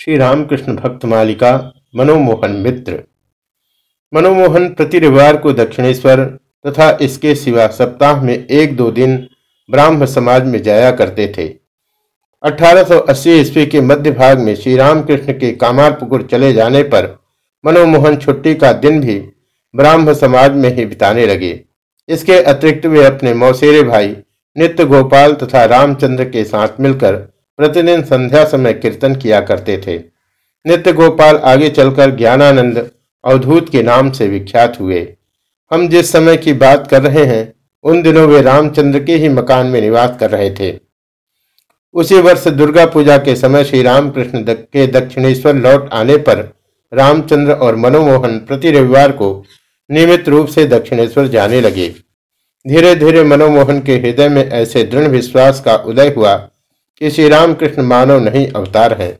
श्री रामकृष्ण भक्त मालिका मनोमोहन मित्र। मनोमोहन प्रति रविवार को दक्षिणेश्वर तथा इसके सिवा सप्ताह में एक दो दिन ब्राह्म समाज में जाया करते थे। 1880 ईस्वी के मध्य भाग में श्री रामकृष्ण के कामारपुकुर चले जाने पर मनोमोहन छुट्टी का दिन भी ब्राह्म समाज में ही बिताने लगे। इसके अतिरिक्त वे अपने मौसेरे भाई नित्य गोपाल तथा रामचंद्र के साथ मिलकर प्रतिदिन संध्या समय कीर्तन किया करते थे। नित्य गोपाल आगे चलकर ज्ञानानंद अवधूत के नाम से विख्यात हुए। हम जिस समय की बात कर रहे हैं, उन दिनों वे रामचंद्र के ही मकान में निवास कर रहे थे। उसी वर्ष दुर्गा पूजा के समय श्री रामकृष्ण के दक्षिणेश्वर लौट आने पर रामचंद्र और मनोमोहन प्रति रविवार को नियमित रूप से दक्षिणेश्वर जाने लगे। धीरे धीरे मनोमोहन के हृदय में ऐसे दृढ़ विश्वास का उदय हुआ कि श्री रामकृष्ण मानव नहीं अवतार हैं।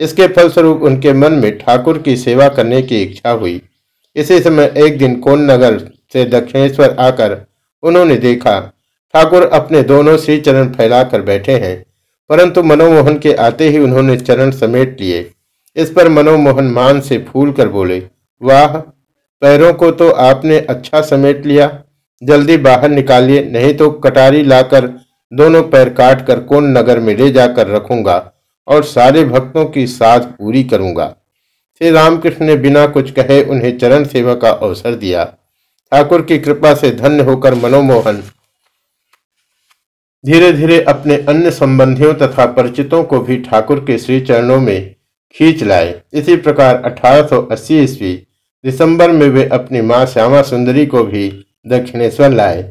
इसके फलस्वरूप उनके मन में ठाकुर की सेवा करने की इच्छा हुई। इसी समय एक दिन कोन नगर से दक्षिणेश्वर आकर उन्होंने देखा, ठाकुर अपने दोनों श्री चरण फैलाकर बैठे हैं, परंतु मनोमोहन के आते ही उन्होंने चरण समेट लिए। इस पर मनोमोहन मान से फूल कर बोले, वाह, पैरों को तो आपने अच्छा समेट लिया। जल्दी बाहर निकालिए, नहीं तो कटारी लाकर दोनों पैर काट कर कौन नगर में ले जाकर रखूँगा और सारे भक्तों की साथ पूरी करूँगा। श्री रामकृष्ण ने बिना कुछ कहे उन्हें चरण सेवा का अवसर दिया। ठाकुर की कृपा से धन्य होकर मनोमोहन धीरे धीरे अपने अन्य संबंधियों तथा परिचितों को भी ठाकुर के श्री चरणों में खींच लाए। इसी प्रकार 1880 ईस्वी दिसंबर में वे अपनी माँ श्यामा सुंदरी को भी दक्षिणेश्वर लाए।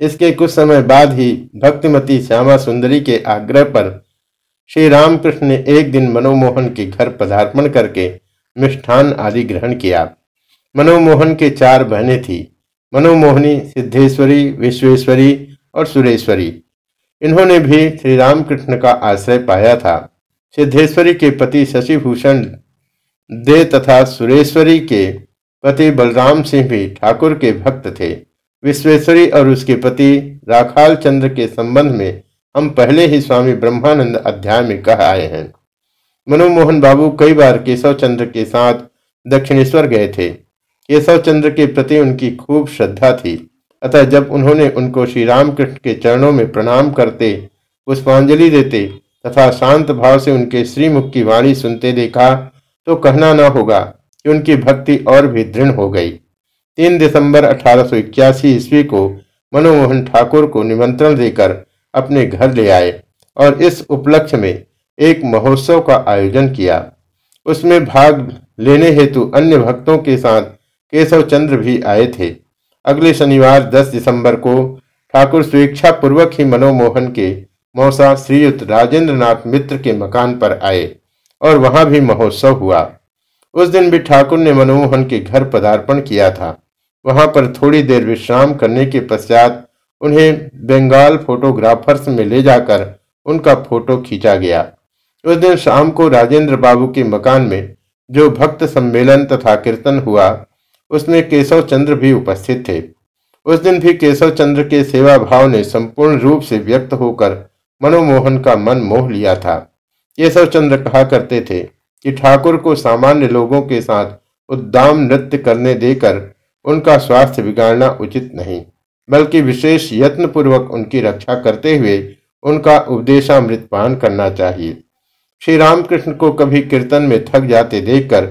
इसके कुछ समय बाद ही भक्तिमती श्यामा सुंदरी के आग्रह पर श्री रामकृष्ण ने एक दिन मनोमोहन के घर पदार्पण करके मिष्ठान आदि ग्रहण किया। मनोमोहन के चार बहनें थी, मनोमोहनी, सिद्धेश्वरी, विश्वेश्वरी और सुरेश्वरी। इन्होंने भी श्री रामकृष्ण का आश्रय पाया था। सिद्धेश्वरी के पति शशिभूषण, दे तथा सुरेश्वरी के पति बलराम सिंह भी ठाकुर के भक्त थे। विश्वेश्वरी और उसके पति राखाल चंद्र के संबंध में हम पहले ही स्वामी ब्रह्मानंद अध्याय में कह आए हैं। मनोमोहन बाबू कई बार केशव चंद्र के साथ दक्षिणेश्वर गए थे। केशव चंद्र के प्रति उनकी खूब श्रद्धा थी। अतः जब उन्होंने उनको श्री रामकृष्ण के चरणों में प्रणाम करते, पुष्पांजलि देते तथा शांत भाव से उनके श्रीमुख की वाणी सुनते देखा तो कहना न होगा कि उनकी भक्ति और भी दृढ़ हो गई। तीन दिसंबर अठारह सौ इक्यासी ईस्वी को मनमोहन ठाकुर को निमंत्रण देकर अपने घर ले आए और इस उपलक्ष्य में एक महोत्सव का आयोजन किया। उसमें भाग लेने हेतु अन्य भक्तों के साथ केशव चंद्र भी आए थे। अगले शनिवार 10 दिसंबर को ठाकुर स्वेच्छा पूर्वक ही मनोमोहन के मौसा श्रीयुक्त राजेंद्र नाथ मित्र के मकान पर आए और वहाँ भी महोत्सव हुआ। उस दिन भी ठाकुर ने मनोमोहन के घर पदार्पण किया था। वहाँ पर थोड़ी देर विश्राम करने के पश्चात उन्हें बंगाल फोटोग्राफर्स में ले जाकर उनका फ़ोटो खींचा गया। उस दिन शाम को राजेंद्र बाबू के मकान में जो भक्त सम्मेलन तथा कीर्तन हुआ, उसमें केशव चंद्र भी उपस्थित थे। उस दिन भी केशव चंद्र के सेवा भाव ने संपूर्ण रूप से व्यक्त होकर मनोमोहन का मन मोह लिया था। केशव चंद्र कहा करते थे कि ठाकुर को सामान्य लोगों के साथ उद्दाम नृत्य करने देकर उनका स्वास्थ्य बिगाड़ना उचित नहीं, बल्कि विशेष यत्न पूर्वक उनकी रक्षा करते हुए उनका उपदेशामृत पान करना चाहिए। श्री रामकृष्ण को कभी कीर्तन में थक जाते देखकर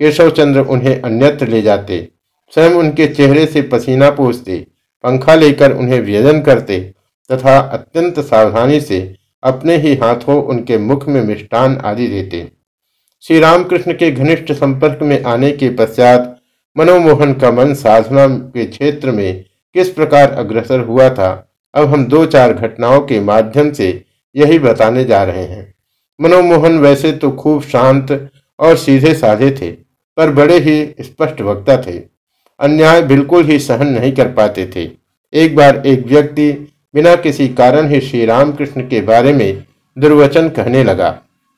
केशव चंद्र उन्हें अन्यत्र ले जाते, स्वयं उनके चेहरे से पसीना पूछते, पंखा लेकर उन्हें व्यजन करते, तथा अत्यंत सावधानी से अपने ही हाथों उनके मुख में मिष्टान आदि देते। श्री रामकृष्ण के घनिष्ठ संपर्क में आने के पश्चात मनोमोहन का मन साधना के क्षेत्र में किस प्रकार अग्रसर हुआ था, अब हम दो चार घटनाओं के माध्यम से यही बताने जा रहे हैं। मनोमोहन वैसे तो खूब शांत और सीधे साधे थे, पर बड़े ही स्पष्ट वक्ता थे। अन्याय बिल्कुल ही सहन नहीं कर पाते थे। एक बार एक व्यक्ति बिना किसी कारण ही श्री रामकृष्ण के बारे में दुर्वचन कहने लगा।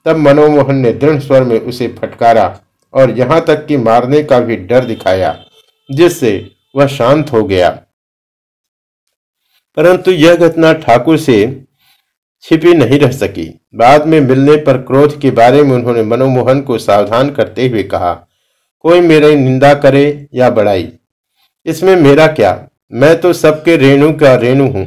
तब मनोमोहन ने दृढ़ स्वर में उसे फटकारा और यहाँ तक कि मारने का भी डर दिखाया, जिससे वह शांत हो गया। परंतु यह घटना ठाकुर से छिपी नहीं रह सकी। बाद में मिलने पर क्रोध के बारे में उन्होंने मनोमोहन को सावधान करते हुए कहा, कोई मेरी निंदा करे या बड़ाई इसमें मेरा क्या? मैं तो सबके रेणु का रेणु हूँ।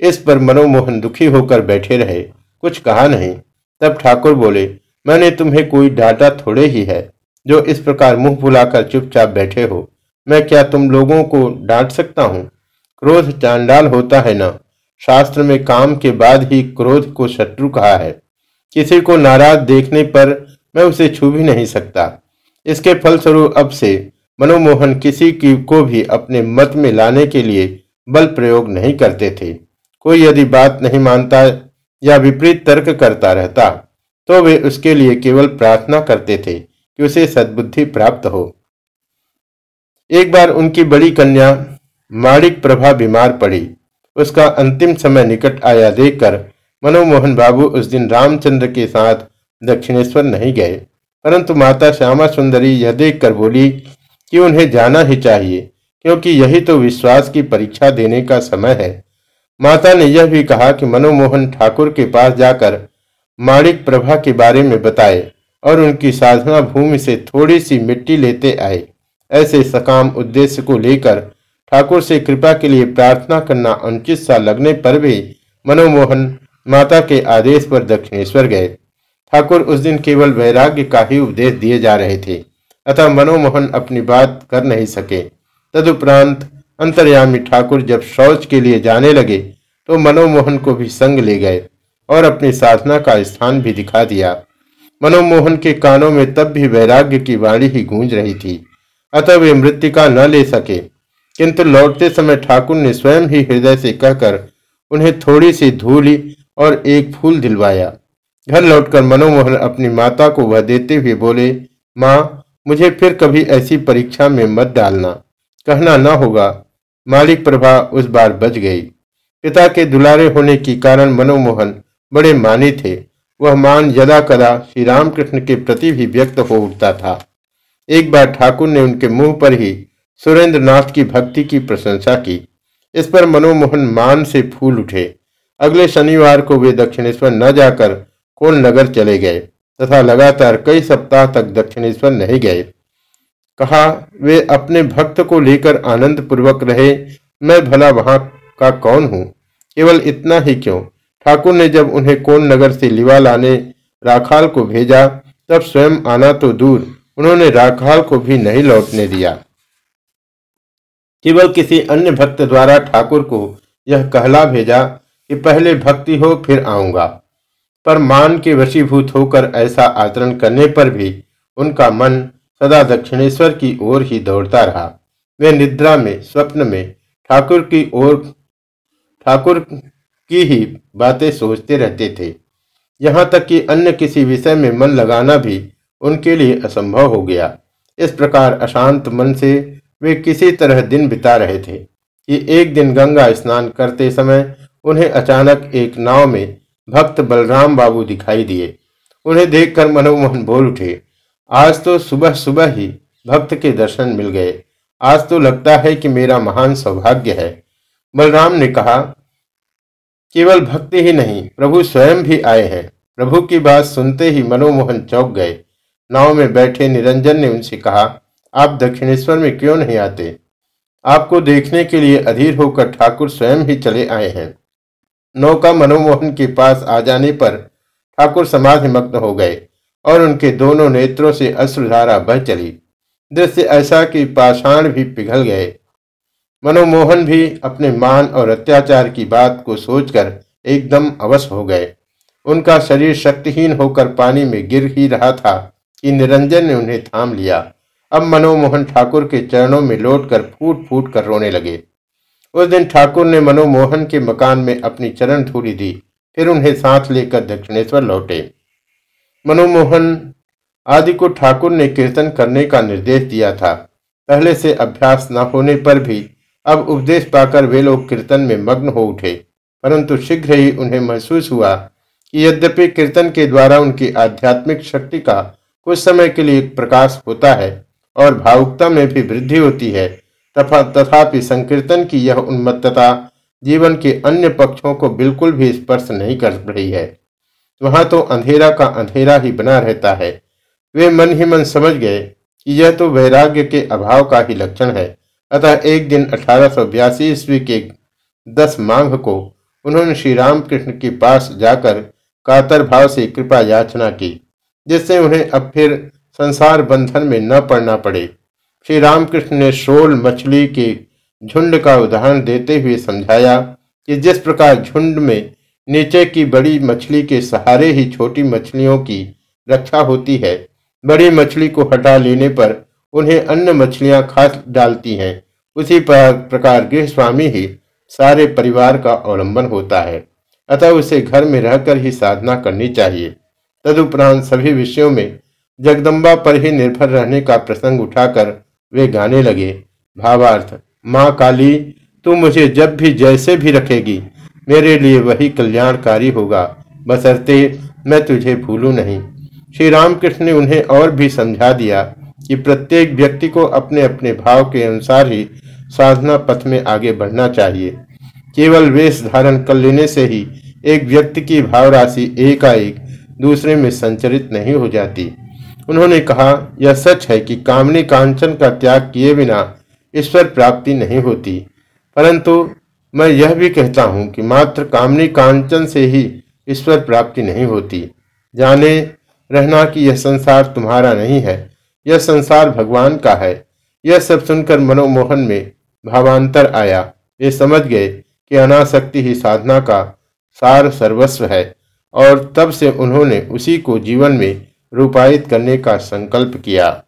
इस पर मनोमोहन दुखी होकर बैठे रहे, कुछ कहा नहीं। तब ठाकुर बोले, मैंने तुम्हें कोई डांटा थोड़े ही है। जो इस प्रकार मुँह फुलाकर चुपचाप बैठे हो। मैं क्या तुम लोगों को डांट सकता हूँ? क्रोध चांडाल होता है ना? शास्त्र में काम के बाद ही क्रोध को शत्रु कहा है। किसी को नाराज़ देखने पर मैं उसे छू भी नहीं सकता। इसके फलस्वरूप अब से मनोमोहन किसी की को भी अपने मत में लाने के लिए बल प्रयोग नहीं करते थे। कोई यदि बात नहीं मानता या विपरीत तर्क करता रहता तो वे उसके लिए केवल प्रार्थना करते थे। कि उसे सद्बुद्धि प्राप्त हो। एक बार उनकी बड़ी कन्या माणिक प्रभा बीमार पड़ी। उसका अंतिम समय निकट आया देखकर मनोमोहन बाबू उस दिन रामचंद्र के साथ दक्षिणेश्वर नहीं गए। परंतु माता श्यामा सुंदरी यह देखकर बोली कि उन्हें जाना ही चाहिए, क्योंकि यही तो विश्वास की परीक्षा देने का समय है। माता ने यह भी कहा कि मनोमोहन ठाकुर के पास जाकर माणिक प्रभा के बारे में बताए। और उनकी साधना भूमि से थोड़ी सी मिट्टी लेते आए। ऐसे सकाम उद्देश्य को लेकर ठाकुर से कृपा के लिए प्रार्थना करना अनुचित सा लगने पर भी मनोमोहन माता के आदेश पर दक्षिणेश्वर गए। ठाकुर उस दिन केवल वैराग्य का ही उपदेश दिए जा रहे थे, अतः मनोमोहन अपनी बात कर नहीं सके। तदुपरांत अंतर्यामी ठाकुर जब शौच के लिए जाने लगे तो मनोमोहन को भी संग ले गए और अपनी साधना का स्थान भी दिखा दिया। मनोमोहन के कानों में तब भी वैराग्य की वाणी ही गूंज रही थी। अतः वे मृतिका न ले सके। किंतु लौटते समय ठाकुर ने स्वयं ही हृदय से कहकर उन्हें थोड़ी सी धूली और एक फूल दिलवाया। घर लौटकर मनोमोहन अपनी माता को वह देते हुए बोले, माँ, मुझे फिर कभी ऐसी परीक्षा में मत डालना। कहना न होगा। मालिक प्रभा उस बार बच गई। पिता के दुलारे होने के कारण मनोमोहन बड़े माने थे। वह मान यदा कदा श्री रामकृष्ण के प्रति भी व्यक्त हो उठता था। एक बार ठाकुर ने उनके मुँह पर ही सुरेंद्र नाथ की भक्ति की प्रशंसा की। इस पर मनोमोहन मान से फूल उठे। अगले शनिवार को वे दक्षिणेश्वर न जाकर कोल नगर चले गए तथा लगातार कई सप्ताह तक दक्षिणेश्वर नहीं गए। कहा, वे अपने भक्त को लेकर आनंद पूर्वक रहे। मैं भला वहाँ का कौन हूँ? केवल इतना ही क्यों? ठाकुर ने जब उन्हें कोन नगर से लिवा लाने राखाल को भेजा, तब स्वयं आना तो दूर। उन्होंने राखाल को भी नहीं लौटने दिया। केवल किसी अन्य भक्त द्वारा ठाकुर को यह कहला भेजा कि पहले भक्ति हो, फिर आऊँगा। पर मान के वशीभूत होकर ऐसा आचरण करने पर भी उनका मन सदा दक्षिणेश्वर की ओर ही दौड़ता रहा। वे निद्रा में, स्वप्न में ठाकुर की ओर, ठाकुर की ही बातें सोचते रहते थे। यहाँ तक कि अन्य किसी विषय में मन लगाना भी उनके लिए असंभव हो गया। इस प्रकार अशांत मन से वे किसी तरह दिन बिता रहे थे कि एक दिन गंगा स्नान करते समय उन्हें अचानक एक नाव में भक्त बलराम बाबू दिखाई दिए। उन्हें देखकर मनोमोहन बोल उठे, आज तो सुबह सुबह ही भक्त के दर्शन मिल गए। आज तो लगता है कि मेरा महान सौभाग्य है। बलराम ने कहा केवल भक्ति ही नहीं, प्रभु स्वयं भी आए हैं। प्रभु की बात सुनते ही मनोमोहन चौक गए। नाव में बैठे निरंजन ने उनसे कहा, आप दक्षिणेश्वर में क्यों नहीं आते? आपको देखने के लिए अधीर होकर ठाकुर स्वयं ही चले आए हैं। नौका मनोमोहन के पास आ जाने पर ठाकुर समाधि मग्न हो गए और उनके दोनों नेत्रों से अश्रुधारा बह चली। दृश्य ऐसा कि पाषाण भी पिघल गए। मनोमोहन भी अपने मान और अत्याचार की बात को सोचकर एकदम अवश्य हो गए। उनका शरीर शक्तिहीन होकर पानी में गिर ही रहा था कि निरंजन ने उन्हें थाम लिया। अब मनोमोहन ठाकुर के चरणों में लौटकर फूट फूट कर रोने लगे। उस दिन ठाकुर ने मनोमोहन के मकान में अपनी चरण धूली दी, फिर उन्हें साथ लेकर दक्षिणेश्वर लौटे। मनोमोहन आदि को ठाकुर ने कीर्तन करने का निर्देश दिया था। पहले से अभ्यास न होने पर भी अब उपदेश पाकर वे लोग कीर्तन में मग्न हो उठे। परंतु शीघ्र ही उन्हें महसूस हुआ कि यद्यपि कीर्तन के द्वारा उनकी आध्यात्मिक शक्ति का कुछ समय के लिए प्रकाश होता है और भावुकता में भी वृद्धि होती है, तथा तथापि संकीर्तन की यह उन्मत्तता जीवन के अन्य पक्षों को बिल्कुल भी स्पर्श नहीं कर रही है। वहाँ तो अंधेरा का अंधेरा ही बना रहता है। वे मन ही मन समझ गए कि यह तो वैराग्य के अभाव का ही लक्षण है। अतः एक दिन अठारह सौ ईस्वी के दस मांग को उन्होंने श्री रामकृष्ण के पास जाकर कातर भाव से कृपा याचना की, जिससे उन्हें अब फिर संसार बंधन में न पड़ना पड़े। श्री रामकृष्ण ने शोल मछली के झुंड का उदाहरण देते हुए समझाया कि जिस प्रकार झुंड में नीचे की बड़ी मछली के सहारे ही छोटी मछलियों की रक्षा होती है, बड़ी मछली को हटा लेने पर उन्हें अन्य मछलियाँ खा डालती हैं। उसी प्रकार गृह स्वामी ही सारे परिवार का अवलंबन होता है। अतः उसे घर में रहकर ही साधना करनी चाहिए। तदुपरांत सभी विषयों में जगदम्बा पर ही निर्भर रहने का प्रसंग उठाकर वे गाने लगे। भावार्थ, माँ काली, तू मुझे जब भी जैसे भी रखेगी, मेरे लिए वही कल्याणकारी होगा। बसरते, मैं तुझे भूलू नहीं। श्री रामकृष्ण ने उन्हें और भी समझा दिया। कि प्रत्येक व्यक्ति को अपने अपने भाव के अनुसार ही साधना पथ में आगे बढ़ना चाहिए। केवल वेश धारण कर लेने से ही एक व्यक्ति की भाव राशि एकाएक दूसरे में संचरित नहीं हो जाती। उन्होंने कहा, यह सच है कि कामनी कांचन का त्याग किए बिना ईश्वर प्राप्ति नहीं होती। परंतु मैं यह भी कहता हूँ कि मात्र कामनी कांचन से ही ईश्वर प्राप्ति नहीं होती। जाने, रहना कि यह संसार तुम्हारा नहीं है। यह संसार भगवान का है। यह सब सुनकर मनोमोहन में भावांतर आया। वे समझ गए कि अनासक्ति ही साधना का सार सर्वस्व है और तब से उन्होंने उसी को जीवन में रूपायित करने का संकल्प किया।